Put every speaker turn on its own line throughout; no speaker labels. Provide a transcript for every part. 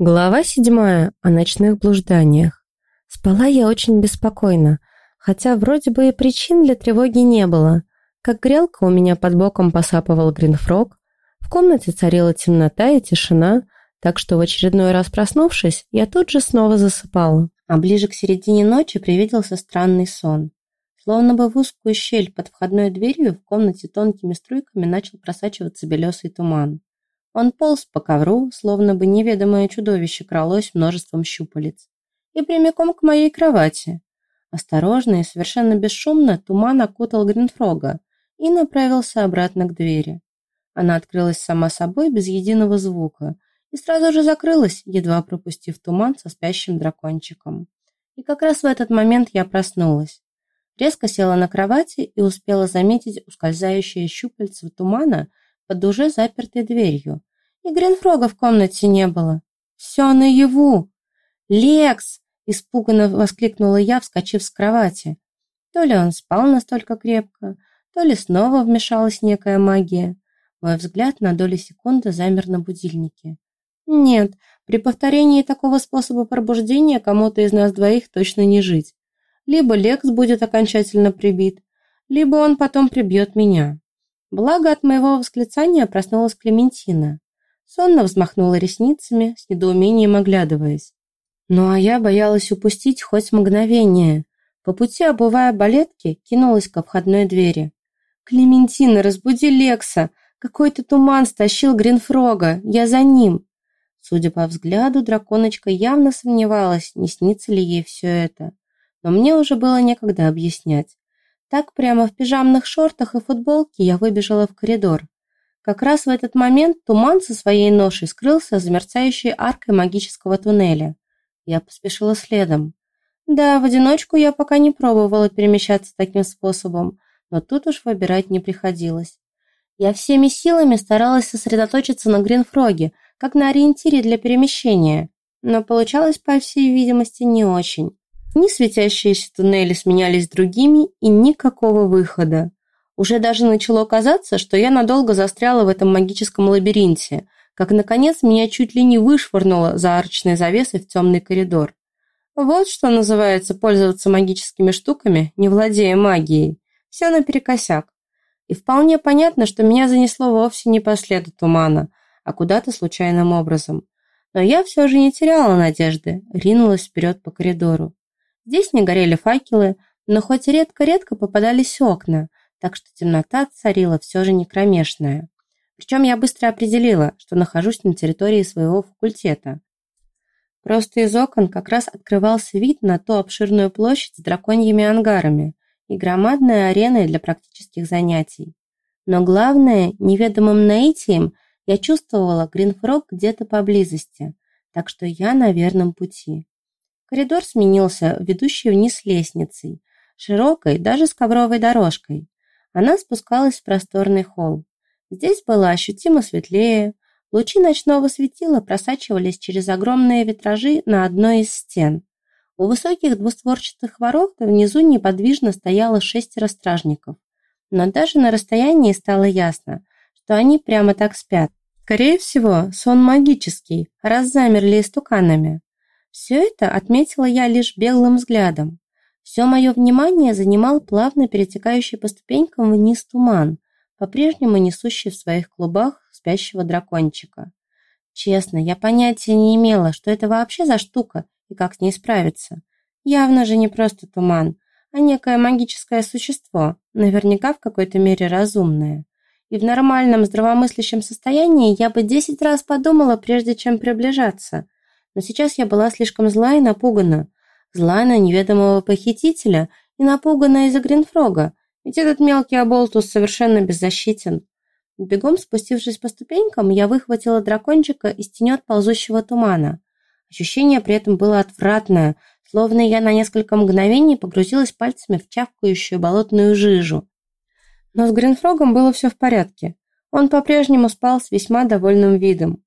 Глава седьмая о ночных блужданиях. Спала я очень беспокойно, хотя вроде бы и причин для тревоги не было. Как грелка у меня под боком посапывал Гринфрог, в комнате царила темнота и тишина, так что в очередной раз проснувшись, я тут же снова засыпала. А ближе к середине ночи привиделся странный сон. Словно бы в узкую щель под входной дверью в комнате тонкими струйками начал просачиваться белесый туман. Он полз по ковру, словно бы неведомое чудовище кралось множеством щупалец. И прямиком к моей кровати. Осторожно и совершенно бесшумно туман окутал Гринфрога и направился обратно к двери. Она открылась сама собой без единого звука и сразу же закрылась, едва пропустив туман со спящим дракончиком. И как раз в этот момент я проснулась. Резко села на кровати и успела заметить ускользающие щупальца тумана под уже запертой дверью. И Гринфрога в комнате не было. Все наяву. «Лекс!» – испуганно воскликнула я, вскочив с кровати. То ли он спал настолько крепко, то ли снова вмешалась некая магия. Мой взгляд на долю секунды замер на будильнике. Нет, при повторении такого способа пробуждения кому-то из нас двоих точно не жить. Либо Лекс будет окончательно прибит, либо он потом прибьет меня. Благо от моего восклицания проснулась Клементина. Сонно взмахнула ресницами, с недоумением оглядываясь. Ну а я боялась упустить хоть мгновение. По пути, обувая балетки, кинулась ко входной двери. «Клементина, разбуди Лекса! Какой-то туман стащил Гринфрога! Я за ним!» Судя по взгляду, драконочка явно сомневалась, не снится ли ей все это но мне уже было некогда объяснять. Так прямо в пижамных шортах и футболке я выбежала в коридор. Как раз в этот момент туман со своей ношей скрылся за мерцающей аркой магического туннеля. Я поспешила следом. Да, в одиночку я пока не пробовала перемещаться таким способом, но тут уж выбирать не приходилось. Я всеми силами старалась сосредоточиться на Гринфроге, как на ориентире для перемещения, но получалось, по всей видимости, не очень. Ни светящиеся туннели сменялись другими, и никакого выхода. Уже даже начало казаться, что я надолго застряла в этом магическом лабиринте, как, наконец, меня чуть ли не вышвырнуло за арочной завесой в темный коридор. Вот что называется пользоваться магическими штуками, не владея магией. Все наперекосяк. И вполне понятно, что меня занесло вовсе не по следу тумана, а куда-то случайным образом. Но я все же не теряла надежды, ринулась вперед по коридору. Здесь не горели факелы, но хоть редко-редко попадались окна, так что темнота царила все же не кромешная. Причем я быстро определила, что нахожусь на территории своего факультета. Просто из окон как раз открывался вид на ту обширную площадь с драконьими ангарами и громадной ареной для практических занятий. Но главное, неведомым наитием я чувствовала Гринфрог где-то поблизости, так что я на верном пути. Коридор сменился ведущей вниз лестницей, широкой, даже с ковровой дорожкой. Она спускалась в просторный холл. Здесь было ощутимо светлее, лучи ночного светила просачивались через огромные витражи на одной из стен. У высоких двустворчатых ворот внизу неподвижно стояло шестеро стражников. Но даже на расстоянии стало ясно, что они прямо так спят. Скорее всего, сон магический, раз замерли истуканами. Все это отметила я лишь беглым взглядом. Все мое внимание занимал плавно перетекающий по ступенькам вниз туман, по-прежнему несущий в своих клубах спящего дракончика. Честно, я понятия не имела, что это вообще за штука и как с ней справиться. Явно же не просто туман, а некое магическое существо, наверняка в какой-то мере разумное. И в нормальном здравомыслящем состоянии я бы десять раз подумала, прежде чем приближаться – но сейчас я была слишком зла и напугана. Зла на неведомого похитителя и напугана из-за Гринфрога, ведь этот мелкий оболтус совершенно беззащитен. Бегом спустившись по ступенькам, я выхватила дракончика из тенет ползущего тумана. Ощущение при этом было отвратное, словно я на несколько мгновений погрузилась пальцами в чавкающую болотную жижу. Но с Гринфрогом было все в порядке. Он по-прежнему спал с весьма довольным видом.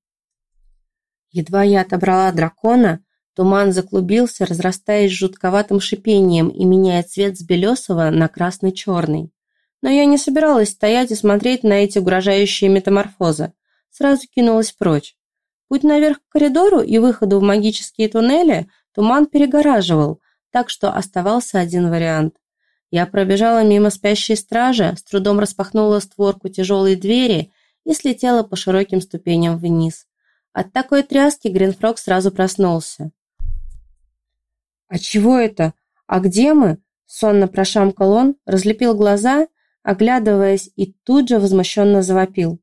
Едва я отобрала дракона, туман заклубился, разрастаясь жутковатым шипением и меняя цвет с белесого на красно-черный. Но я не собиралась стоять и смотреть на эти угрожающие метаморфозы. Сразу кинулась прочь. Путь наверх к коридору и выходу в магические туннели туман перегораживал, так что оставался один вариант. Я пробежала мимо спящей стражи, с трудом распахнула створку тяжелой двери и слетела по широким ступеням вниз. От такой тряски Гринфрог сразу проснулся. «А чего это? А где мы?» Сонно прошамкал он, разлепил глаза, оглядываясь, и тут же возмущенно завопил.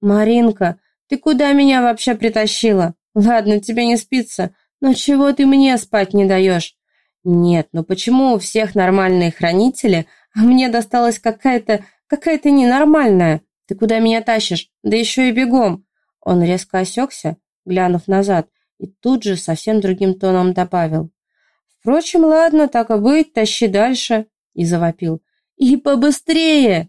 «Маринка, ты куда меня вообще притащила? Ладно, тебе не спится, но чего ты мне спать не даешь? Нет, ну почему у всех нормальные хранители, а мне досталась какая-то, какая-то ненормальная? Ты куда меня тащишь? Да еще и бегом!» Он резко осекся, глянув назад, и тут же совсем другим тоном добавил. «Впрочем, ладно, так и быть, тащи дальше!» И завопил. «И побыстрее!»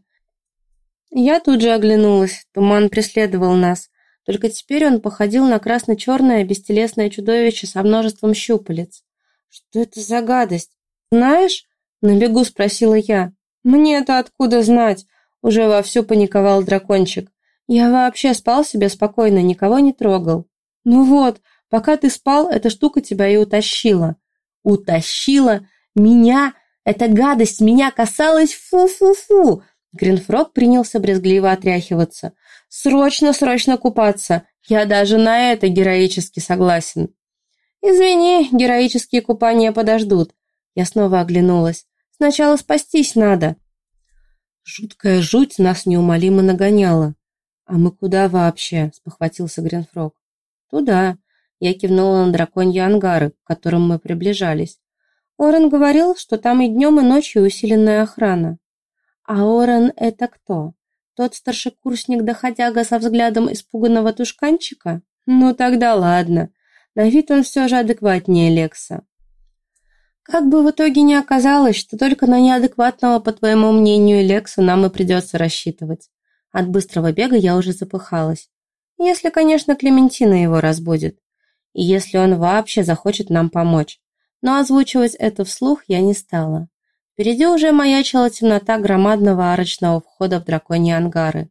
Я тут же оглянулась, туман преследовал нас. Только теперь он походил на красно-черное бестелесное чудовище со множеством щупалец. «Что это за гадость? Знаешь?» — на бегу спросила я. «Мне-то откуда знать?» — уже вовсю паниковал дракончик. «Я вообще спал себе спокойно, никого не трогал». «Ну вот, пока ты спал, эта штука тебя и утащила». «Утащила? Меня? Эта гадость меня касалась? Фу-фу-фу!» Гринфрог принялся брезгливо отряхиваться. «Срочно, срочно купаться! Я даже на это героически согласен!» «Извини, героические купания подождут». Я снова оглянулась. «Сначала спастись надо». Жуткая жуть нас неумолимо нагоняла. «А мы куда вообще?» – спохватился Гринфрог. «Туда». Я кивнула на драконьи ангары, к которым мы приближались. Орен говорил, что там и днем, и ночью усиленная охрана. А Орен – это кто? Тот старшекурсник-доходяга со взглядом испуганного тушканчика? Ну тогда ладно. На вид он все же адекватнее Лекса. Как бы в итоге не оказалось, что только на неадекватного, по твоему мнению, Лекса нам и придется рассчитывать. От быстрого бега я уже запыхалась. Если, конечно, Клементина его разбудит. И если он вообще захочет нам помочь. Но озвучивать это вслух я не стала. Впереди уже маячила темнота громадного арочного входа в драконьи ангары.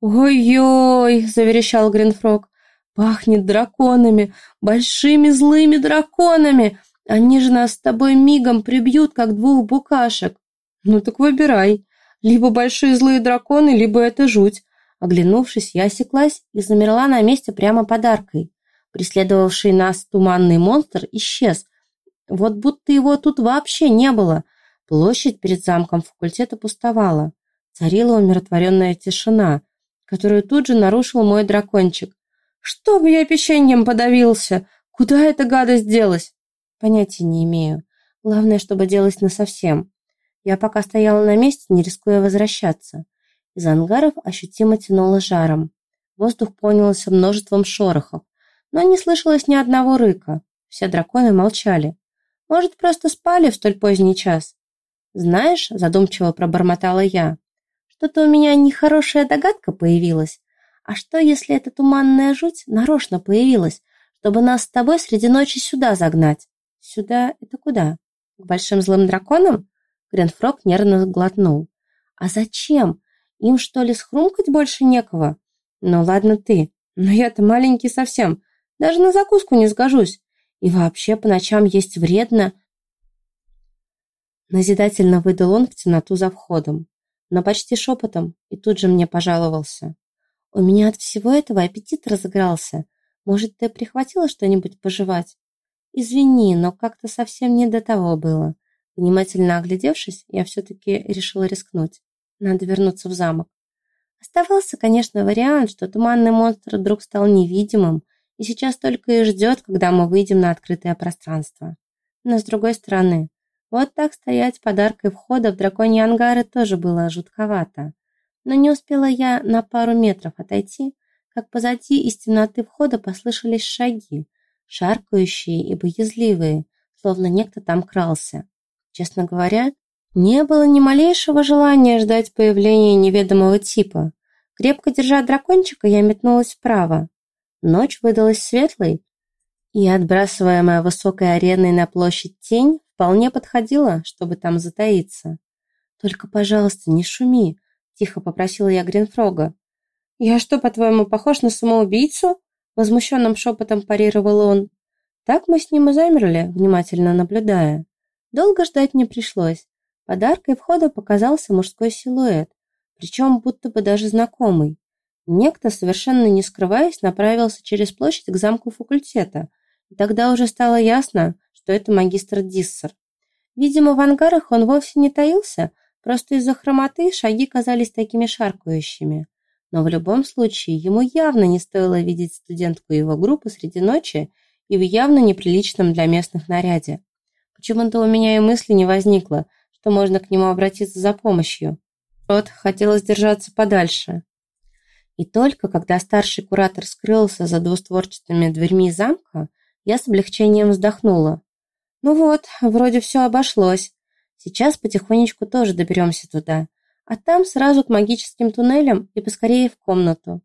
«Ой-ой!» – заверещал Гринфрог. Пахнет драконами, большими злыми драконами. Они же нас с тобой мигом прибьют, как двух букашек. Ну так выбирай. Либо большие злые драконы, либо это жуть. Оглянувшись, я осеклась и замерла на месте прямо под аркой. Преследовавший нас туманный монстр исчез. Вот будто его тут вообще не было. Площадь перед замком факультета пустовала. Царила умиротворенная тишина, которую тут же нарушил мой дракончик. Чтоб я печеньем подавился! Куда эта гадость делась? Понятия не имею. Главное, чтобы делась насовсем. Я пока стояла на месте, не рискуя возвращаться. Из ангаров ощутимо тянуло жаром. Воздух полнился множеством шорохов, но не слышалось ни одного рыка. Все драконы молчали. Может, просто спали в столь поздний час? Знаешь, задумчиво пробормотала я, что-то у меня нехорошая догадка появилась. А что, если эта туманная жуть нарочно появилась, чтобы нас с тобой среди ночи сюда загнать? Сюда это куда? К большим злым драконам? Гренфрог нервно глотнул. А зачем? Им что ли схрумкать больше некого? Ну ладно ты, но я-то маленький совсем, даже на закуску не сгожусь. И вообще по ночам есть вредно. Назидательно выдал он в темноту за входом, но почти шепотом, и тут же мне пожаловался. У меня от всего этого аппетит разыгрался. Может, ты прихватила что-нибудь пожевать? Извини, но как-то совсем не до того было. Внимательно оглядевшись, я все-таки решила рискнуть. Надо вернуться в замок. Оставался, конечно, вариант, что туманный монстр вдруг стал невидимым и сейчас только и ждет, когда мы выйдем на открытое пространство. Но с другой стороны, вот так стоять под аркой входа в драконьи ангары тоже было жутковато. Но не успела я на пару метров отойти, как позади из темноты входа послышались шаги, шаркающие и боязливые, словно некто там крался. Честно говоря, не было ни малейшего желания ждать появления неведомого типа. Крепко держа дракончика, я метнулась вправо. Ночь выдалась светлой, и отбрасываемая высокой ареной на площадь тень вполне подходила, чтобы там затаиться. «Только, пожалуйста, не шуми», Тихо попросила я Гринфрога. «Я что, по-твоему, похож на самоубийцу?» Возмущенным шепотом парировал он. Так мы с ним и замерли, внимательно наблюдая. Долго ждать не пришлось. Под аркой входа показался мужской силуэт, причем будто бы даже знакомый. Некто, совершенно не скрываясь, направился через площадь к замку факультета, и тогда уже стало ясно, что это магистр Диссер. Видимо, в ангарах он вовсе не таился, просто из-за хромоты шаги казались такими шаркающими. Но в любом случае ему явно не стоило видеть студентку его группы среди ночи и в явно неприличном для местных наряде. Почему-то у меня и мысли не возникло, что можно к нему обратиться за помощью. Рот хотелось держаться подальше. И только когда старший куратор скрылся за двустворчатыми дверьми замка, я с облегчением вздохнула. Ну вот, вроде все обошлось. Сейчас потихонечку тоже доберемся туда а там сразу к магическим туннелям и поскорее в комнату.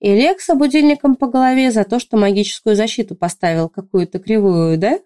И Лекса будильником по голове за то, что магическую защиту поставил какую-то кривую, да?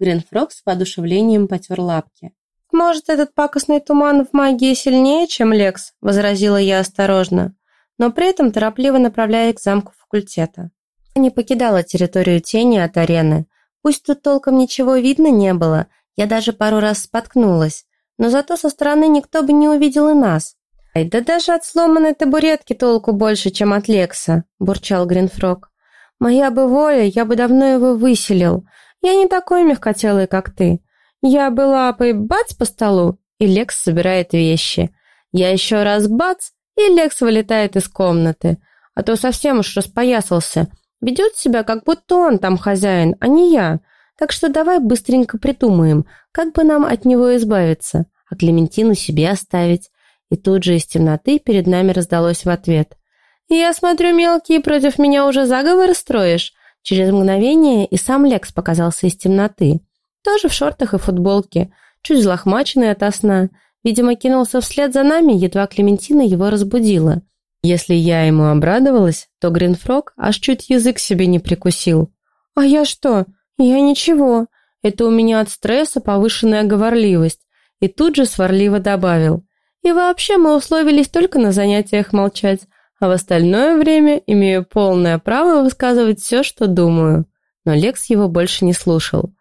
Гринфрог с воодушевлением потер лапки. «Может, этот пакостный туман в магии сильнее, чем Лекс?» – возразила я осторожно, но при этом торопливо направляя к замку факультета. Не покидала территорию тени от арены. Пусть тут толком ничего видно не было, я даже пару раз споткнулась, но зато со стороны никто бы не увидел и нас. «Ай, да даже от сломанной табуретки толку больше, чем от Лекса», – бурчал Гринфрог. «Моя бы воля, я бы давно его выселил. Я не такой мягкотелый, как ты. Я бы лапой бац по столу, и Лекс собирает вещи. Я еще раз бац, и Лекс вылетает из комнаты. А то совсем уж распоясался. Ведет себя, как будто он там хозяин, а не я. Так что давай быстренько придумаем, как бы нам от него избавиться, а Клементину себе оставить. И тут же из темноты перед нами раздалось в ответ. «Я смотрю, мелкий, против меня уже заговор строишь?» Через мгновение и сам Лекс показался из темноты. Тоже в шортах и футболке, чуть взлохмаченный ото сна. Видимо, кинулся вслед за нами, едва Клементина его разбудила. Если я ему обрадовалась, то Гринфрог аж чуть язык себе не прикусил. «А я что? «Я ничего. Это у меня от стресса повышенная говорливость». И тут же сварливо добавил. «И вообще мы условились только на занятиях молчать, а в остальное время имею полное право высказывать все, что думаю». Но Лекс его больше не слушал.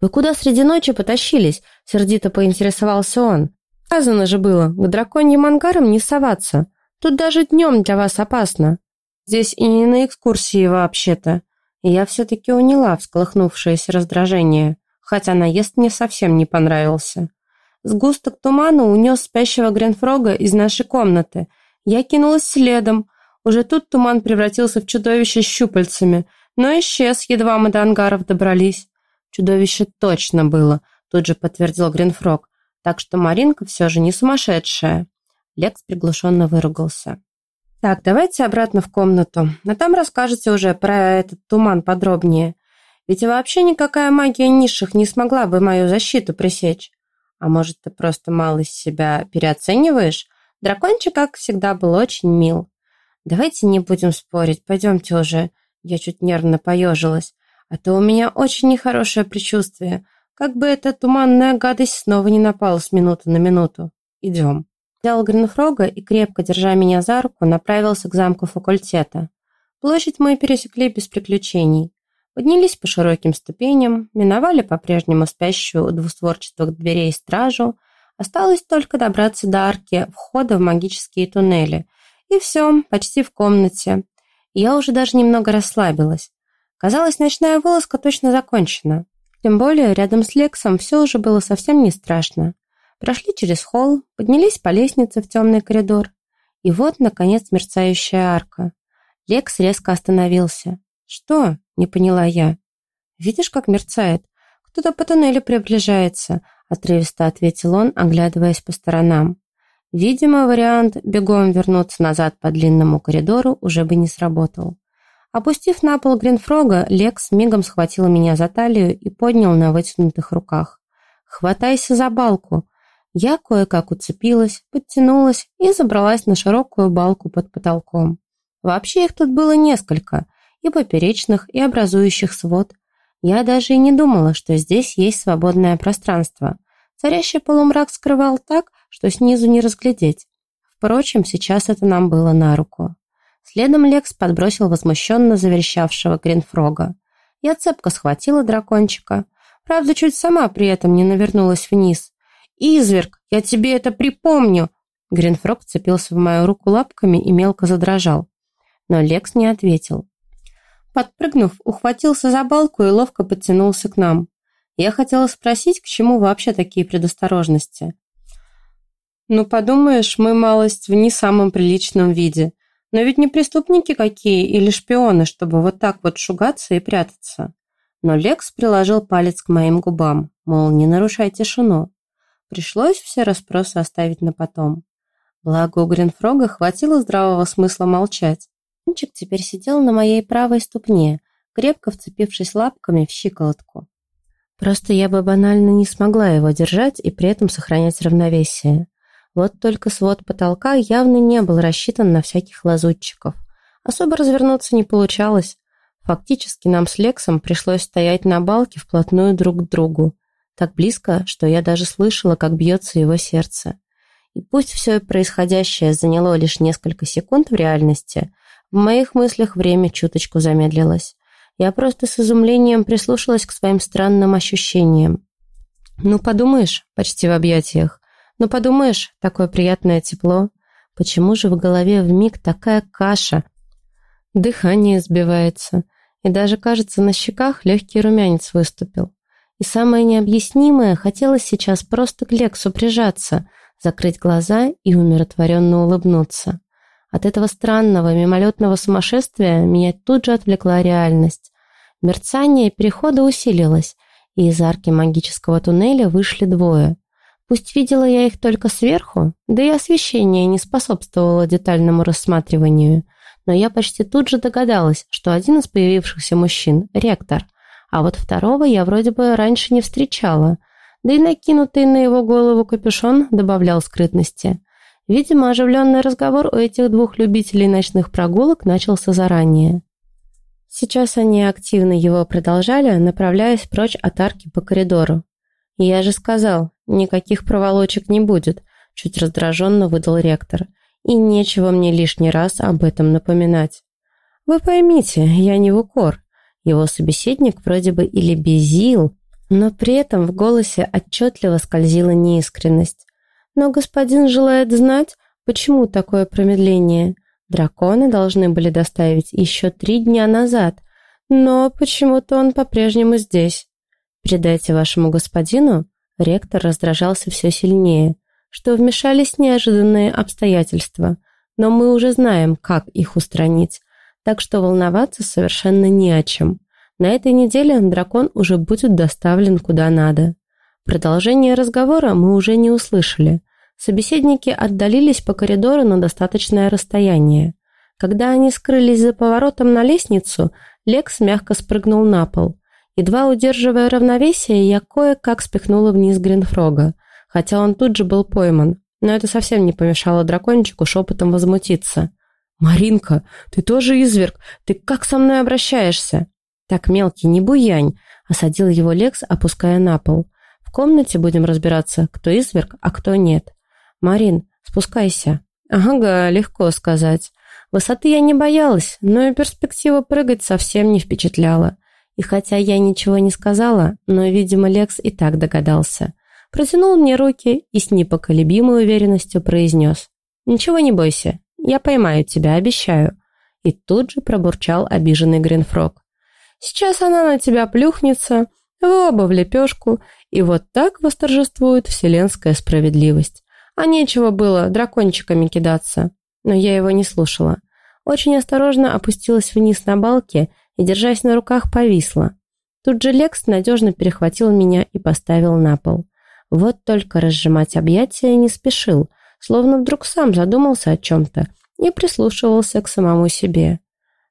«Вы куда среди ночи потащились?» — сердито поинтересовался он. «Сказано же было, к драконьим ангарам не соваться. Тут даже днем для вас опасно. Здесь и не на экскурсии вообще-то и я все-таки уняла всколыхнувшееся раздражение, хотя наезд мне совсем не понравился. Сгусток тумана унес спящего Гренфрога из нашей комнаты. Я кинулась следом. Уже тут туман превратился в чудовище с щупальцами, но исчез, едва мы до ангаров добрались. Чудовище точно было, тут же подтвердил Гринфрог, так что Маринка все же не сумасшедшая. Лекс приглушенно выругался. Так, давайте обратно в комнату. А там расскажете уже про этот туман подробнее. Ведь вообще никакая магия низших не смогла бы мою защиту пресечь. А может, ты просто мало себя переоцениваешь? Дракончик, как всегда, был очень мил. Давайте не будем спорить, пойдемте уже. Я чуть нервно поежилась. А то у меня очень нехорошее предчувствие. Как бы эта туманная гадость снова не напала с минуты на минуту. Идем. Взял Гринфрога и, крепко держа меня за руку, направился к замку факультета. Площадь мы пересекли без приключений. Поднялись по широким ступеням, миновали по-прежнему спящую у двустворчатых дверей стражу, осталось только добраться до арки входа в магические туннели. И все, почти в комнате. я уже даже немного расслабилась. Казалось, ночная вылазка точно закончена. Тем более, рядом с Лексом все уже было совсем не страшно. Прошли через холл, поднялись по лестнице в темный коридор. И вот, наконец, мерцающая арка. Лекс резко остановился. «Что?» — не поняла я. «Видишь, как мерцает? Кто-то по туннелю приближается», — отрывисто ответил он, оглядываясь по сторонам. Видимо, вариант бегом вернуться назад по длинному коридору уже бы не сработал. Опустив на пол Гринфрога, Лекс мигом схватил меня за талию и поднял на вытянутых руках. «Хватайся за балку!» Я кое-как уцепилась, подтянулась и забралась на широкую балку под потолком. Вообще их тут было несколько, и поперечных, и образующих свод. Я даже и не думала, что здесь есть свободное пространство. Царящий полумрак скрывал так, что снизу не разглядеть. Впрочем, сейчас это нам было на руку. Следом Лекс подбросил возмущенно заверещавшего Гринфрога. Я цепко схватила дракончика. Правда, чуть сама при этом не навернулась вниз. «Изверг, я тебе это припомню!» Гринфрог цепился в мою руку лапками и мелко задрожал. Но Лекс не ответил. Подпрыгнув, ухватился за балку и ловко подтянулся к нам. Я хотела спросить, к чему вообще такие предосторожности. Ну, подумаешь, мы малость в не самом приличном виде. Но ведь не преступники какие или шпионы, чтобы вот так вот шугаться и прятаться. Но Лекс приложил палец к моим губам, мол, не нарушай тишину. Пришлось все расспросы оставить на потом. Благо у Гринфрога хватило здравого смысла молчать. Мальчик теперь сидел на моей правой ступне, крепко вцепившись лапками в щиколотку. Просто я бы банально не смогла его держать и при этом сохранять равновесие. Вот только свод потолка явно не был рассчитан на всяких лазутчиков. Особо развернуться не получалось. Фактически нам с Лексом пришлось стоять на балке вплотную друг к другу. Так близко, что я даже слышала, как бьется его сердце. И пусть все происходящее заняло лишь несколько секунд в реальности, в моих мыслях время чуточку замедлилось. Я просто с изумлением прислушалась к своим странным ощущениям. Ну, подумаешь, почти в объятиях. Ну, подумаешь, такое приятное тепло. Почему же в голове вмиг такая каша? Дыхание сбивается. И даже, кажется, на щеках легкий румянец выступил. И самое необъяснимое, хотелось сейчас просто к Лексу прижаться, закрыть глаза и умиротворенно улыбнуться. От этого странного мимолетного сумасшествия меня тут же отвлекла реальность. Мерцание перехода усилилось, и из арки магического туннеля вышли двое — Пусть видела я их только сверху, да и освещение не способствовало детальному рассматриванию, но я почти тут же догадалась, что один из появившихся мужчин – ректор, а вот второго я вроде бы раньше не встречала, да и накинутый на его голову капюшон добавлял скрытности. Видимо, оживленный разговор у этих двух любителей ночных прогулок начался заранее. Сейчас они активно его продолжали, направляясь прочь от арки по коридору. «Я же сказал, никаких проволочек не будет», – чуть раздраженно выдал ректор. «И нечего мне лишний раз об этом напоминать». «Вы поймите, я не в укор». Его собеседник вроде бы и лебезил, но при этом в голосе отчетливо скользила неискренность. «Но господин желает знать, почему такое промедление. Драконы должны были доставить еще три дня назад, но почему-то он по-прежнему здесь. «Передайте вашему господину», ректор раздражался все сильнее, что вмешались неожиданные обстоятельства, но мы уже знаем, как их устранить, так что волноваться совершенно не о чем. На этой неделе дракон уже будет доставлен куда надо. Продолжение разговора мы уже не услышали. Собеседники отдалились по коридору на достаточное расстояние. Когда они скрылись за поворотом на лестницу, Лекс мягко спрыгнул на пол. Едва удерживая равновесие, я кое-как спихнула вниз Гринфрога, хотя он тут же был пойман. Но это совсем не помешало дракончику шепотом возмутиться. «Маринка, ты тоже изверг! Ты как со мной обращаешься?» «Так, мелкий, не буянь!» — осадил его Лекс, опуская на пол. «В комнате будем разбираться, кто изверг, а кто нет. Марин, спускайся». «Ага, легко сказать. Высоты я не боялась, но и перспектива прыгать совсем не впечатляла. И хотя я ничего не сказала, но, видимо, Лекс и так догадался. Протянул мне руки и с непоколебимой уверенностью произнес. «Ничего не бойся, я поймаю тебя, обещаю». И тут же пробурчал обиженный Гринфрог. «Сейчас она на тебя плюхнется, вы оба в лепешку, и вот так восторжествует вселенская справедливость. А нечего было дракончиками кидаться». Но я его не слушала. Очень осторожно опустилась вниз на балке и, держась на руках, повисла. Тут же Лекс надежно перехватил меня и поставил на пол. Вот только разжимать объятия не спешил, словно вдруг сам задумался о чем-то и прислушивался к самому себе.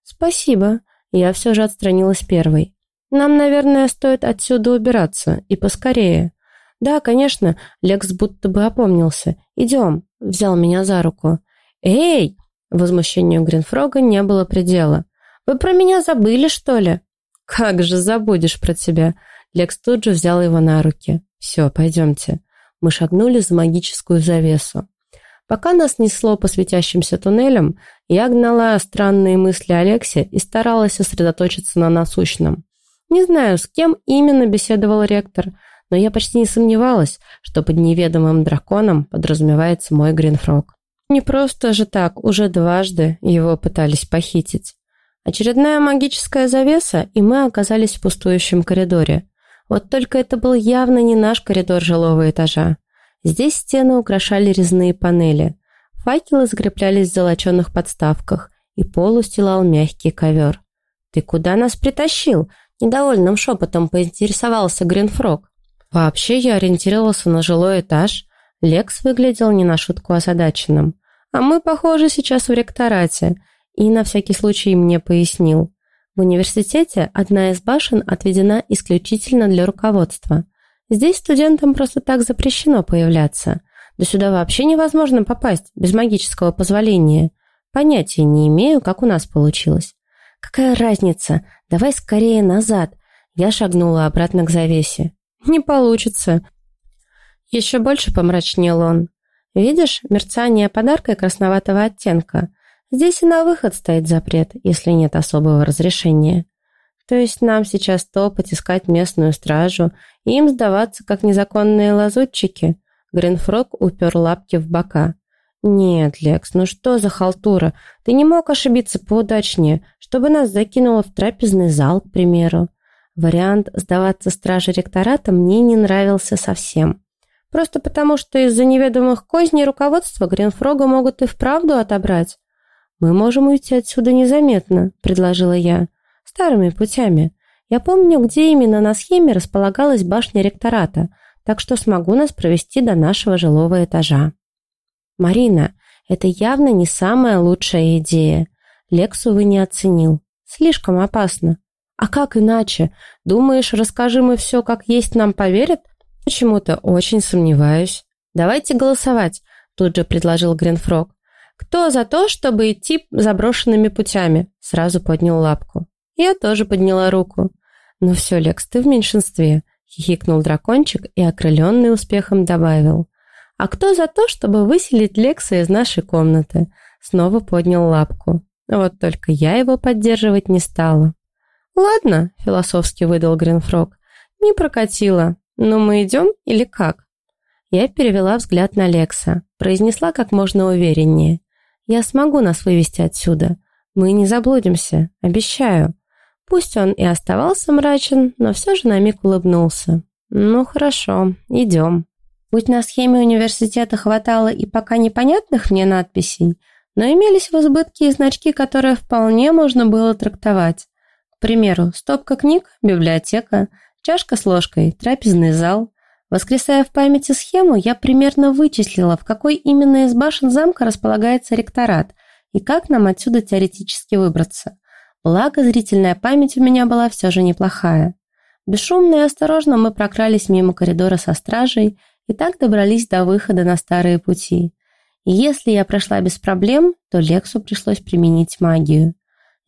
«Спасибо», я все же отстранилась первой. «Нам, наверное, стоит отсюда убираться, и поскорее». «Да, конечно», Лекс будто бы опомнился. «Идем», взял меня за руку. «Эй!» Возмущению Гринфрога не было предела. Вы про меня забыли, что ли?» «Как же забудешь про тебя?» Лекс тут же взял его на руки. «Все, пойдемте». Мы шагнули за магическую завесу. Пока нас несло по светящимся туннелям, я гнала странные мысли Алексе и старалась сосредоточиться на насущном. Не знаю, с кем именно беседовал ректор, но я почти не сомневалась, что под неведомым драконом подразумевается мой Гринфрог. Не просто же так, уже дважды его пытались похитить. Очередная магическая завеса, и мы оказались в пустующем коридоре. Вот только это был явно не наш коридор жилого этажа. Здесь стены украшали резные панели. Факелы закреплялись в золоченных подставках, и пол устилал мягкий ковер. «Ты куда нас притащил?» Недовольным шепотом поинтересовался Гринфрог. Вообще я ориентировался на жилой этаж. Лекс выглядел не на шутку озадаченным. А мы, похоже, сейчас в ректорате. И на всякий случай мне пояснил. В университете одна из башен отведена исключительно для руководства. Здесь студентам просто так запрещено появляться. Да сюда вообще невозможно попасть без магического позволения. Понятия не имею, как у нас получилось. Какая разница? Давай скорее назад. Я шагнула обратно к завесе. Не получится. Еще больше помрачнел он. Видишь, мерцание подарка красноватого оттенка. Здесь и на выход стоит запрет, если нет особого разрешения. То есть нам сейчас топать, искать местную стражу и им сдаваться, как незаконные лазутчики? Гринфрог упер лапки в бока. «Нет, Лекс, ну что за халтура? Ты не мог ошибиться поудачнее, чтобы нас закинуло в трапезный зал, к примеру. Вариант сдаваться страже ректората мне не нравился совсем. Просто потому, что из-за неведомых козней руководства Гринфрога могут и вправду отобрать. «Мы можем уйти отсюда незаметно», — предложила я. «Старыми путями. Я помню, где именно на схеме располагалась башня ректората, так что смогу нас провести до нашего жилого этажа». «Марина, это явно не самая лучшая идея. Лексу вы не оценил. Слишком опасно. А как иначе? Думаешь, расскажи мы все, как есть, нам поверят? Почему-то очень сомневаюсь. Давайте голосовать», — тут же предложил Гринфрог. «Кто за то, чтобы идти заброшенными путями?» Сразу поднял лапку. Я тоже подняла руку. «Ну все, Лекс, ты в меньшинстве», — хихикнул дракончик и, окрыленный успехом, добавил. «А кто за то, чтобы выселить Лекса из нашей комнаты?» Снова поднял лапку. Вот только я его поддерживать не стала. «Ладно», — философски выдал Гринфрог, — «не прокатило. Но мы идем или как?» Я перевела взгляд на Лекса, произнесла как можно увереннее. Я смогу нас вывести отсюда. Мы не заблудимся, обещаю. Пусть он и оставался мрачен, но все же на миг улыбнулся. Ну хорошо, идем. Будь на схеме университета хватало и пока непонятных мне надписей, но имелись в избытке и значки, которые вполне можно было трактовать. К примеру, стопка книг, библиотека, чашка с ложкой, трапезный зал, Воскресая в памяти схему, я примерно вычислила, в какой именно из башен замка располагается ректорат и как нам отсюда теоретически выбраться. Благо, зрительная память у меня была все же неплохая. Бесшумно и осторожно мы прокрались мимо коридора со стражей и так добрались до выхода на старые пути. И если я прошла без проблем, то Лексу пришлось применить магию.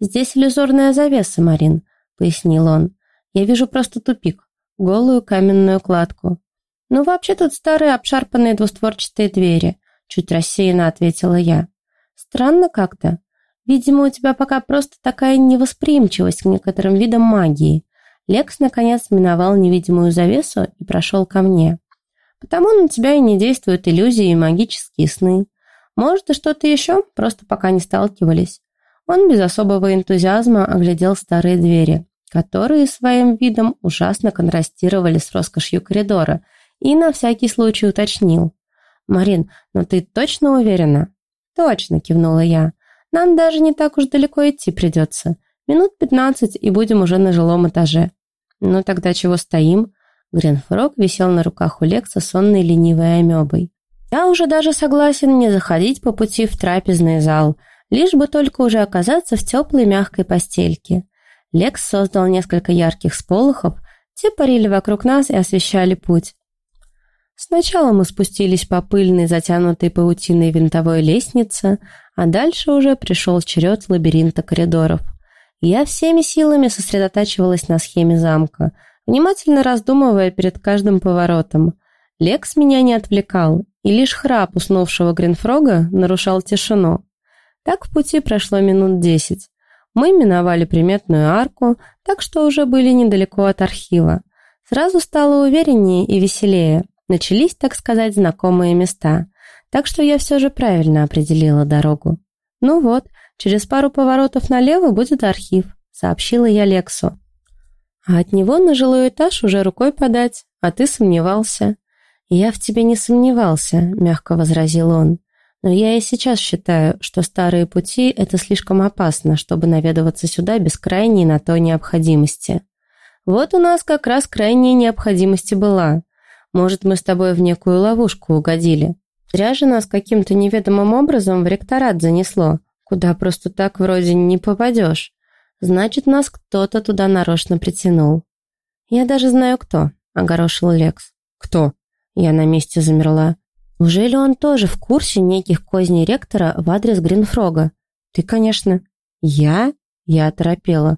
«Здесь иллюзорная завеса, Марин», — пояснил он. «Я вижу просто тупик, голую каменную кладку. «Ну, вообще тут старые обшарпанные двустворчатые двери», чуть рассеянно ответила я. «Странно как-то. Видимо, у тебя пока просто такая невосприимчивость к некоторым видам магии». Лекс, наконец, миновал невидимую завесу и прошел ко мне. «Потому на тебя и не действуют иллюзии и магические сны. Может, и что-то еще, просто пока не сталкивались». Он без особого энтузиазма оглядел старые двери, которые своим видом ужасно контрастировали с роскошью коридора – и на всякий случай уточнил. «Марин, но ты точно уверена?» «Точно», — кивнула я. «Нам даже не так уж далеко идти придется. Минут пятнадцать, и будем уже на жилом этаже». «Ну тогда чего стоим?» Гринфрог висел на руках у Лекса сонной ленивой амебой. «Я уже даже согласен не заходить по пути в трапезный зал, лишь бы только уже оказаться в теплой мягкой постельке». Лекс создал несколько ярких сполохов, те парили вокруг нас и освещали путь. Сначала мы спустились по пыльной, затянутой паутиной винтовой лестнице, а дальше уже пришел черед лабиринта коридоров. Я всеми силами сосредотачивалась на схеме замка, внимательно раздумывая перед каждым поворотом. Лекс меня не отвлекал, и лишь храп уснувшего Гринфрога нарушал тишину. Так в пути прошло минут десять. Мы миновали приметную арку, так что уже были недалеко от архива. Сразу стало увереннее и веселее. Начались, так сказать, знакомые места. Так что я все же правильно определила дорогу. «Ну вот, через пару поворотов налево будет архив», — сообщила я Лексу. «А от него на жилой этаж уже рукой подать, а ты сомневался». «Я в тебе не сомневался», — мягко возразил он. «Но я и сейчас считаю, что старые пути — это слишком опасно, чтобы наведываться сюда без крайней на то необходимости». «Вот у нас как раз крайняя необходимость была. Может, мы с тобой в некую ловушку угодили. Зря же нас каким-то неведомым образом в ректорат занесло, куда просто так вроде не попадешь. Значит, нас кто-то туда нарочно притянул». «Я даже знаю, кто», — огорошил Лекс.
«Кто?»
Я на месте замерла. Неужели он тоже в курсе неких козней ректора в адрес Гринфрога? Ты, конечно. Я? Я оторопела.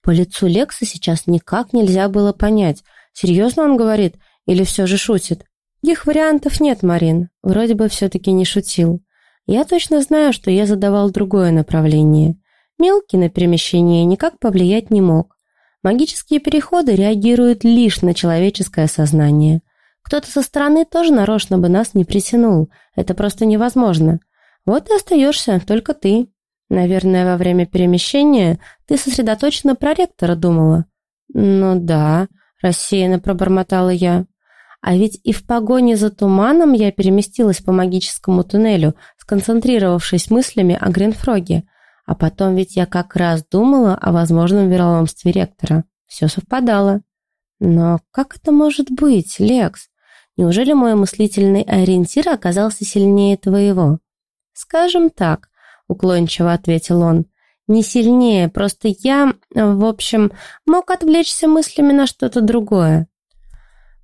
По лицу Лекса сейчас никак нельзя было понять, серьезно он говорит или все же шутит. Их вариантов нет, Марин. Вроде бы все-таки не шутил. Я точно знаю, что я задавал другое направление. Мелкий на перемещение никак повлиять не мог. Магические переходы реагируют лишь на человеческое сознание – кто-то со стороны тоже нарочно бы нас не притянул. Это просто невозможно. Вот и остаешься только ты. Наверное, во время перемещения ты сосредоточенно про ректора думала. Ну да, рассеянно пробормотала я. А ведь и в погоне за туманом я переместилась по магическому туннелю, сконцентрировавшись мыслями о Гринфроге. А потом ведь я как раз думала о возможном вероломстве ректора. Все совпадало. Но как это может быть, Лекс? Неужели мой мыслительный ориентир оказался сильнее твоего? Скажем так, уклончиво ответил он. Не сильнее, просто я, в общем, мог отвлечься мыслями на что-то другое.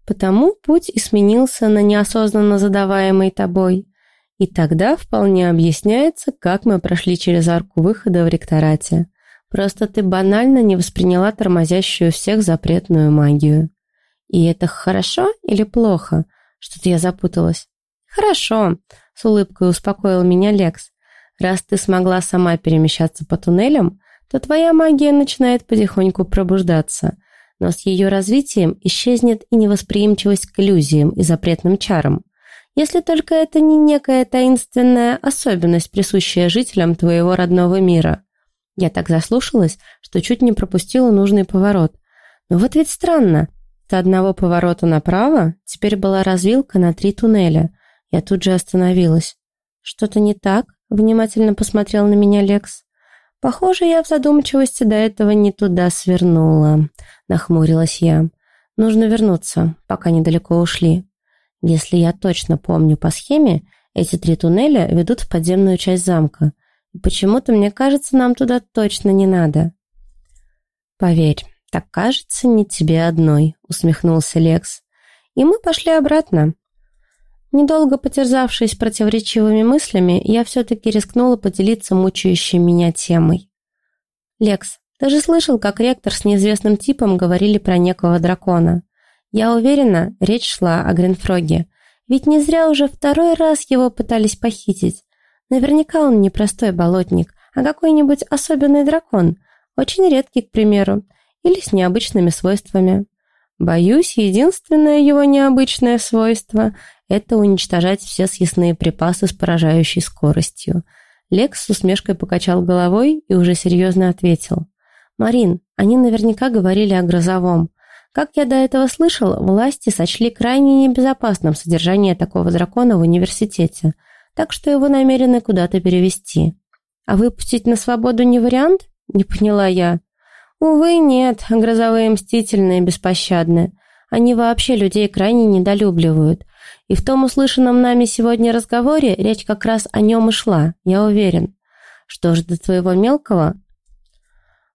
Потому путь и сменился на неосознанно задаваемый тобой. И тогда вполне объясняется, как мы прошли через арку выхода в ректорате. Просто ты банально не восприняла тормозящую всех запретную магию. И это хорошо или плохо? Что-то я запуталась. Хорошо, с улыбкой успокоил меня Лекс. Раз ты смогла сама перемещаться по туннелям, то твоя магия начинает потихоньку пробуждаться. Но с ее развитием исчезнет и невосприимчивость к иллюзиям и запретным чарам. Если только это не некая таинственная особенность, присущая жителям твоего родного мира. Я так заслушалась, что чуть не пропустила нужный поворот. Но вот ведь странно. До одного поворота направо теперь была развилка на три туннеля. Я тут же остановилась. «Что-то не так?» — внимательно посмотрел на меня Лекс. «Похоже, я в задумчивости до этого не туда свернула», — нахмурилась я. «Нужно вернуться, пока недалеко ушли. Если я точно помню по схеме, эти три туннеля ведут в подземную часть замка. Почему-то мне кажется, нам туда точно не надо». «Поверь, «Так кажется, не тебе одной», — усмехнулся Лекс. И мы пошли обратно. Недолго потерзавшись противоречивыми мыслями, я все-таки рискнула поделиться мучающей меня темой. «Лекс, ты же слышал, как ректор с неизвестным типом говорили про некого дракона. Я уверена, речь шла о Гринфроге. Ведь не зря уже второй раз его пытались похитить. Наверняка он не простой болотник, а какой-нибудь особенный дракон. Очень редкий, к примеру или с необычными свойствами. Боюсь, единственное его необычное свойство – это уничтожать все съестные припасы с поражающей скоростью. Лекс с усмешкой покачал головой и уже серьезно ответил. «Марин, они наверняка говорили о грозовом. Как я до этого слышал, власти сочли крайне небезопасным содержание такого дракона в университете, так что его намерены куда-то перевести. А выпустить на свободу не вариант? Не поняла я. Увы, нет, грозовые мстительные, беспощадные. Они вообще людей крайне недолюбливают. И в том услышанном нами сегодня разговоре речь как раз о нем и шла, я уверен. Что ж до твоего мелкого?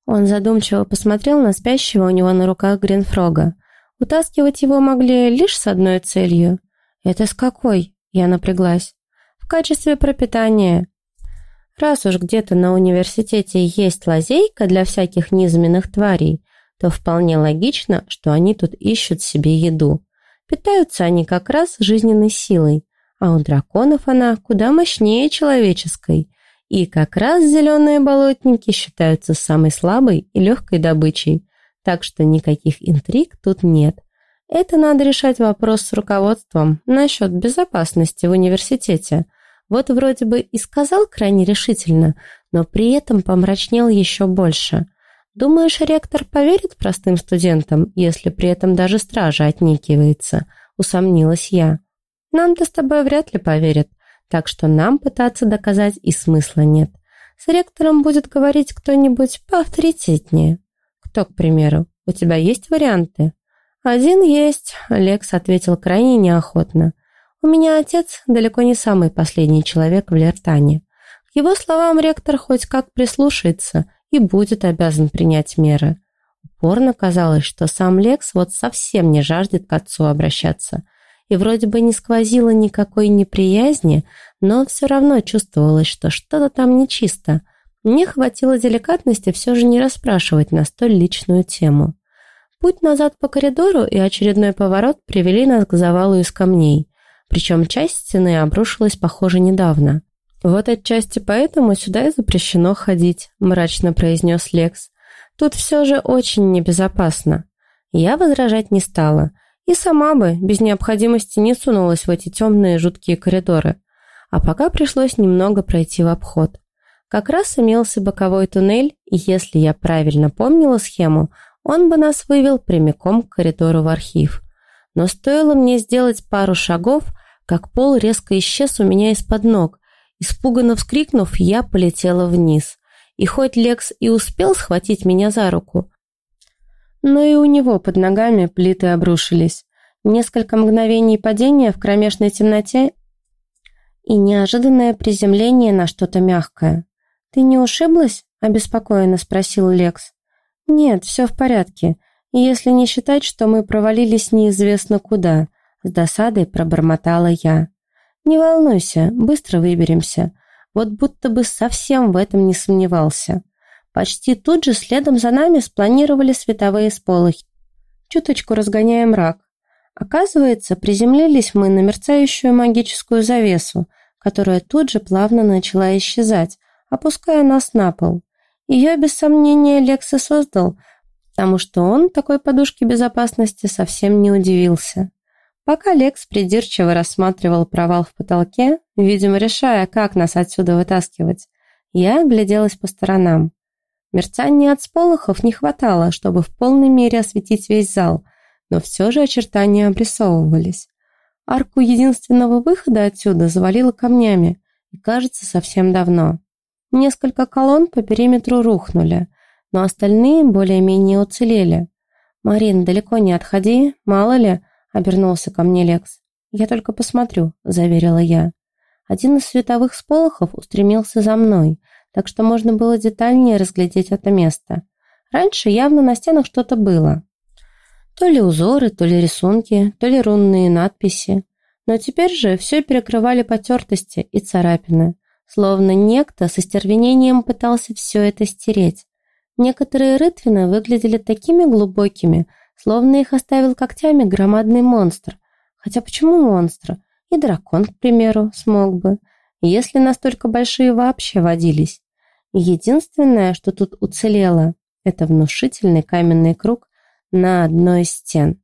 Он задумчиво посмотрел на спящего у него на руках Гринфрога. Утаскивать его могли лишь с одной целью. Это с какой? Я напряглась. В качестве пропитания. Раз уж где-то на университете есть лазейка для всяких низменных тварей, то вполне логично, что они тут ищут себе еду. Питаются они как раз жизненной силой, а у драконов она куда мощнее человеческой. И как раз зеленые болотники считаются самой слабой и легкой добычей, так что никаких интриг тут нет. Это надо решать вопрос с руководством насчет безопасности в университете. Вот вроде бы и сказал крайне решительно, но при этом помрачнел еще больше. Думаешь, ректор поверит простым студентам, если при этом даже стража отникивается? Усомнилась я. Нам-то с тобой вряд ли поверят, так что нам пытаться доказать и смысла нет. С ректором будет говорить кто-нибудь поавторитетнее. Кто, к примеру? У тебя есть варианты? Один есть, Лекс ответил крайне неохотно. У меня отец далеко не самый последний человек в Лертане. К его словам ректор хоть как прислушается и будет обязан принять меры. Упорно казалось, что сам Лекс вот совсем не жаждет к отцу обращаться. И вроде бы не сквозило никакой неприязни, но все равно чувствовалось, что что-то там нечисто. Мне хватило деликатности все же не расспрашивать на столь личную тему. Путь назад по коридору и очередной поворот привели нас к завалу из камней. Причем часть стены обрушилась, похоже, недавно. «Вот отчасти поэтому сюда и запрещено ходить», — мрачно произнес Лекс. «Тут все же очень небезопасно». Я возражать не стала. И сама бы, без необходимости, не сунулась в эти темные жуткие коридоры. А пока пришлось немного пройти в обход. Как раз имелся боковой туннель, и если я правильно помнила схему, он бы нас вывел прямиком к коридору в архив. Но стоило мне сделать пару шагов, как пол резко исчез у меня из-под ног, Испуганно вскрикнув, я полетела вниз. И хоть Лекс и успел схватить меня за руку, но и у него под ногами плиты обрушились. Несколько мгновений падения в кромешной темноте и неожиданное приземление на что-то мягкое. «Ты не ушиблась?» – обеспокоенно спросил Лекс. «Нет, все в порядке, если не считать, что мы провалились неизвестно куда», – с досадой пробормотала я. «Не волнуйся, быстро выберемся». Вот будто бы совсем в этом не сомневался. Почти тут же следом за нами спланировали световые сполохи. Чуточку разгоняя мрак. Оказывается, приземлились мы на мерцающую магическую завесу, которая тут же плавно начала исчезать, опуская нас на пол. Ее, без сомнения, Лекс и создал, потому что он такой подушки безопасности совсем не удивился. Пока Лекс придирчиво рассматривал провал в потолке, видимо, решая, как нас отсюда вытаскивать, я огляделась по сторонам. Мерцания от сполохов не хватало, чтобы в полной мере осветить весь зал, но все же очертания обрисовывались. Арку единственного выхода отсюда завалило камнями, и, кажется, совсем давно. Несколько колонн по периметру рухнули, но остальные более-менее уцелели. «Марин, далеко не отходи, мало ли», Обернулся ко мне Лекс. «Я только посмотрю», — заверила я. Один из световых сполохов устремился за мной, так что можно было детальнее разглядеть это место. Раньше явно на стенах что-то было. То ли узоры, то ли рисунки, то ли рунные надписи. Но теперь же все перекрывали потертости и царапины, словно некто со стервенением пытался все это стереть. Некоторые рытвины выглядели такими глубокими, Словно их оставил когтями громадный монстр. Хотя почему монстр? И дракон, к примеру, смог бы. Если настолько большие вообще водились. Единственное, что тут уцелело, это внушительный каменный круг на одной из стен.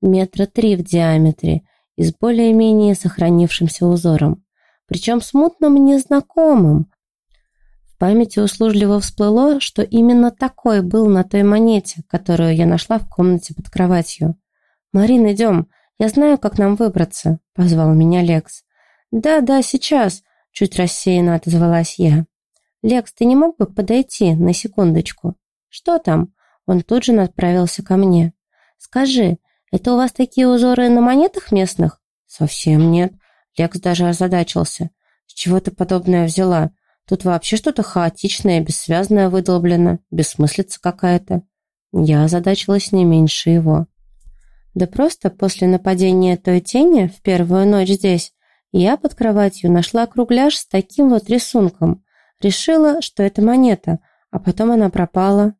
Метра три в диаметре и с более-менее сохранившимся узором. Причем смутным незнакомым, памяти услужливо всплыло, что именно такой был на той монете, которую я нашла в комнате под кроватью. «Марин, идем. Я знаю, как нам выбраться», — позвал меня Лекс. «Да, да, сейчас», — чуть рассеянно отозвалась я. «Лекс, ты не мог бы подойти на секундочку?» «Что там?» Он тут же направился ко мне. «Скажи, это у вас такие узоры на монетах местных?» «Совсем нет». Лекс даже озадачился. «С чего ты подобное взяла?» Тут вообще что-то хаотичное, бессвязное выдолблено, бессмыслица какая-то. Я озадачилась не меньше его. Да просто после нападения той тени в первую ночь здесь я под кроватью нашла кругляш с таким вот рисунком. Решила, что это монета, а потом она пропала.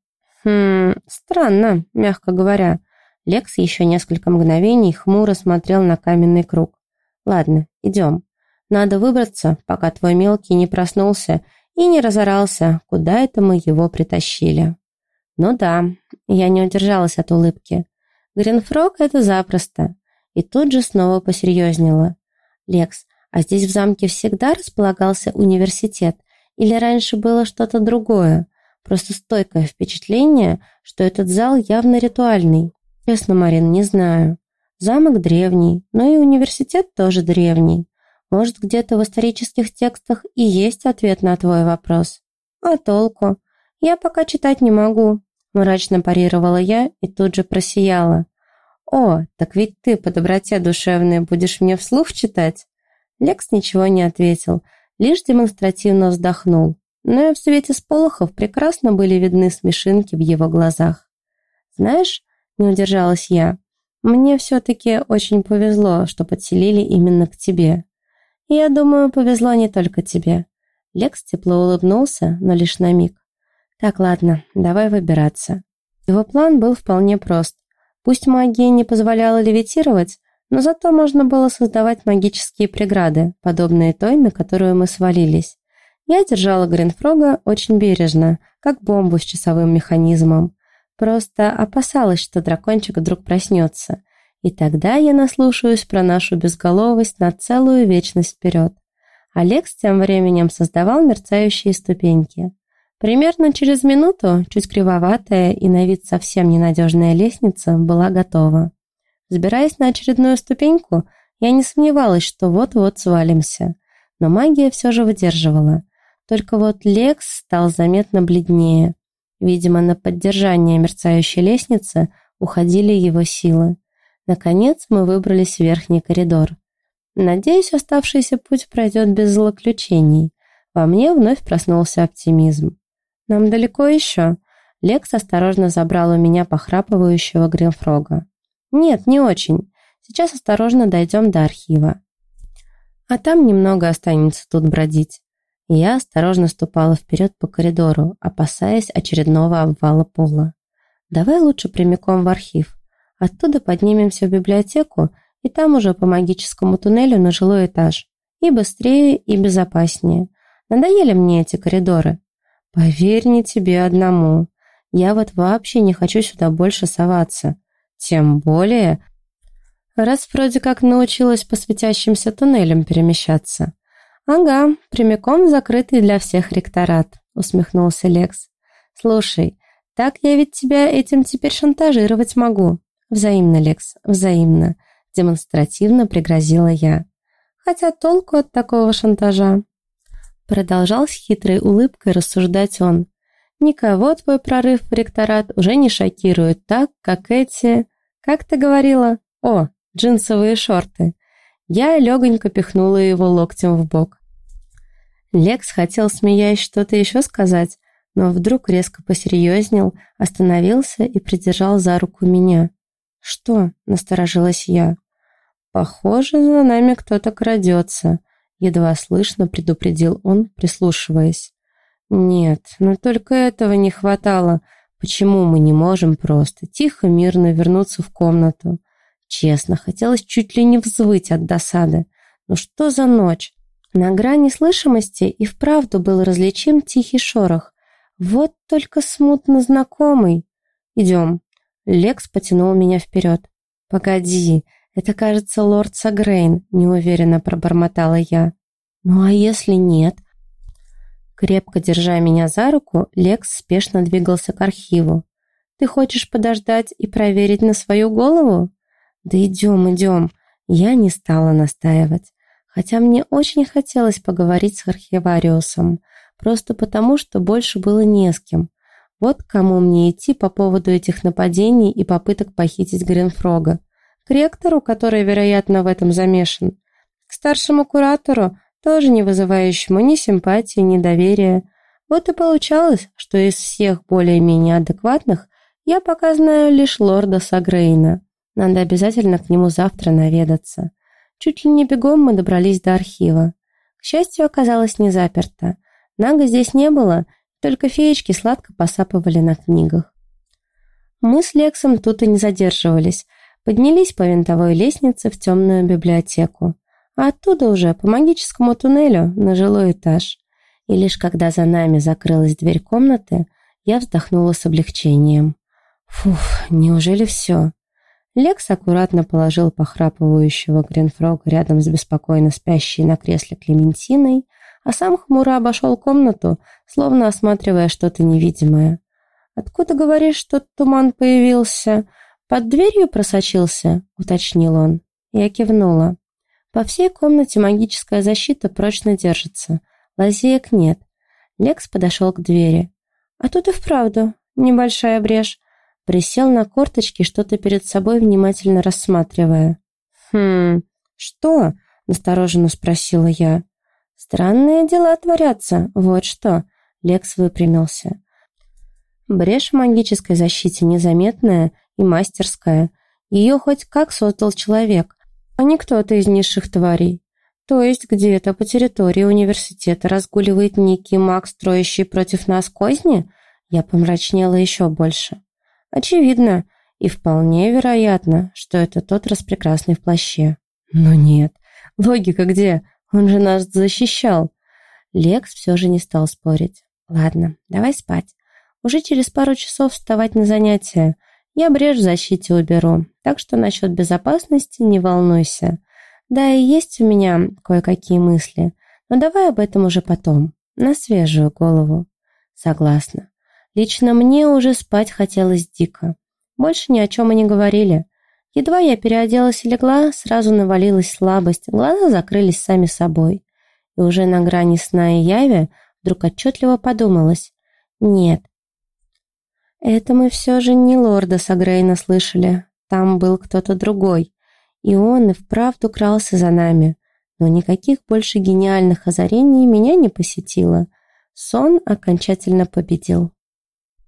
Хм, странно, мягко говоря. Лекс еще несколько мгновений хмуро смотрел на каменный круг. Ладно, идем. Надо выбраться, пока твой мелкий не проснулся и не разорался, куда это мы его притащили. Ну да, я не удержалась от улыбки. Гринфрог — это запросто. И тут же снова посерьезнела. Лекс, а здесь в замке всегда располагался университет? Или раньше было что-то другое? Просто стойкое впечатление, что этот зал явно ритуальный. Честно, Марин, не знаю. Замок древний, но и университет тоже древний. Может, где-то в исторических текстах и есть ответ на твой вопрос. А толку? Я пока читать не могу. Мрачно парировала я и тут же просияла. О, так ведь ты по доброте душевной будешь мне вслух читать? Лекс ничего не ответил, лишь демонстративно вздохнул. Но и в свете сполохов прекрасно были видны смешинки в его глазах. Знаешь, не удержалась я, мне все-таки очень повезло, что подселили именно к тебе. «Я думаю, повезло не только тебе». Лекс тепло улыбнулся, но лишь на миг. «Так, ладно, давай выбираться». Его план был вполне прост. Пусть магия не позволяла левитировать, но зато можно было создавать магические преграды, подобные той, на которую мы свалились. Я держала Гринфрога очень бережно, как бомбу с часовым механизмом. Просто опасалась, что дракончик вдруг проснется, и тогда я наслушаюсь про нашу безголовость на целую вечность вперед. Алекс тем временем создавал мерцающие ступеньки. Примерно через минуту чуть кривоватая и на вид совсем ненадежная лестница была готова. Взбираясь на очередную ступеньку, я не сомневалась, что вот-вот свалимся. Но магия все же выдерживала. Только вот Лекс стал заметно бледнее. Видимо, на поддержание мерцающей лестницы уходили его силы. Наконец мы выбрались в верхний коридор. Надеюсь, оставшийся путь пройдет без злоключений. Во мне вновь проснулся оптимизм. «Нам далеко еще?» Лекс осторожно забрал у меня похрапывающего Гринфрога. «Нет, не очень. Сейчас осторожно дойдем до архива. А там немного останется тут бродить». Я осторожно ступала вперед по коридору, опасаясь очередного обвала пола. «Давай лучше прямиком в архив. Оттуда поднимемся в библиотеку, и там уже по магическому туннелю на жилой этаж. И быстрее, и безопаснее. Надоели мне эти коридоры. Поверь, не тебе одному. Я вот вообще не хочу сюда больше соваться. Тем более, раз вроде как научилась по светящимся туннелям перемещаться. «Ага, прямиком закрытый для всех ректорат», — усмехнулся Лекс. «Слушай, так я ведь тебя этим теперь шантажировать могу. «Взаимно, Лекс, взаимно», — демонстративно пригрозила я. «Хотя толку от такого шантажа?» Продолжал с хитрой улыбкой рассуждать он. «Никого твой прорыв в ректорат уже не шокирует так, как эти... Как ты говорила? О, джинсовые шорты!» Я легонько пихнула его локтем в бок. Лекс хотел, смеясь, что-то еще сказать, но вдруг резко посерьезнел, остановился и придержал за руку меня. «Что?» — насторожилась я. «Похоже, за нами кто-то крадется», — едва слышно предупредил он, прислушиваясь. «Нет, но только этого не хватало. Почему мы не можем просто тихо, мирно вернуться в комнату? Честно, хотелось чуть ли не взвыть от досады. Ну что за ночь?» На грани слышимости и вправду был различим тихий шорох. Вот только смутно знакомый. «Идем», Лекс потянул меня вперед. «Погоди, это, кажется, лорд Сагрейн», — неуверенно пробормотала я. «Ну а если нет?» Крепко держа меня за руку, Лекс спешно двигался к архиву. «Ты хочешь подождать и проверить на свою голову?» «Да идем, идем». Я не стала настаивать, хотя мне очень хотелось поговорить с архивариусом, просто потому, что больше было не с кем. Вот к кому мне идти по поводу этих нападений и попыток похитить Гринфрога. К ректору, который, вероятно, в этом замешан. К старшему куратору, тоже не вызывающему ни симпатии, ни доверия. Вот и получалось, что из всех более-менее адекватных я пока знаю лишь лорда Сагрейна. Надо обязательно к нему завтра наведаться. Чуть ли не бегом мы добрались до архива. К счастью, оказалось не заперто. Нага здесь не было, только феечки сладко посапывали на книгах. Мы с Лексом тут и не задерживались, поднялись по винтовой лестнице в темную библиотеку. а оттуда уже по магическому туннелю на жилой этаж. И лишь когда за нами закрылась дверь комнаты, я вздохнула с облегчением. Фух, неужели все? Лекс аккуратно положил похрапывающего Гринфрога рядом с беспокойно спящей на кресле Клементиной, а сам хмуро обошел комнату, словно осматривая что-то невидимое. «Откуда, говоришь, что туман появился? Под дверью просочился?» — уточнил он. Я кивнула. По всей комнате магическая защита прочно держится. Лазеек нет. Лекс подошел к двери. А тут и вправду небольшая брешь. Присел на корточки, что-то перед собой внимательно рассматривая. «Хм, что?» — настороженно спросила я. «Странные дела творятся, вот что». Лекс выпрямился. Брешь в магической защите незаметная и мастерская. Ее хоть как создал человек, а не кто-то из низших тварей. То есть где-то по территории университета разгуливает некий маг, строящий против нас козни? Я помрачнела еще больше. Очевидно и вполне вероятно, что это тот распрекрасный в плаще. Но нет. Логика где? Он же нас защищал. Лекс все же не стал спорить. Ладно, давай спать. Уже через пару часов вставать на занятия. Я брешь в защите уберу, так что насчет безопасности не волнуйся. Да, и есть у меня кое-какие мысли, но давай об этом уже потом, на свежую голову. Согласна. Лично мне уже спать хотелось дико. Больше ни о чем и не говорили. Едва я переоделась и легла, сразу навалилась слабость, глаза закрылись сами собой. И уже на грани сна и яви вдруг отчетливо подумалось. Нет, это мы все же не лорда Сагрейна слышали. Там был кто-то другой. И он и вправду крался за нами. Но никаких больше гениальных озарений меня не посетило. Сон окончательно победил.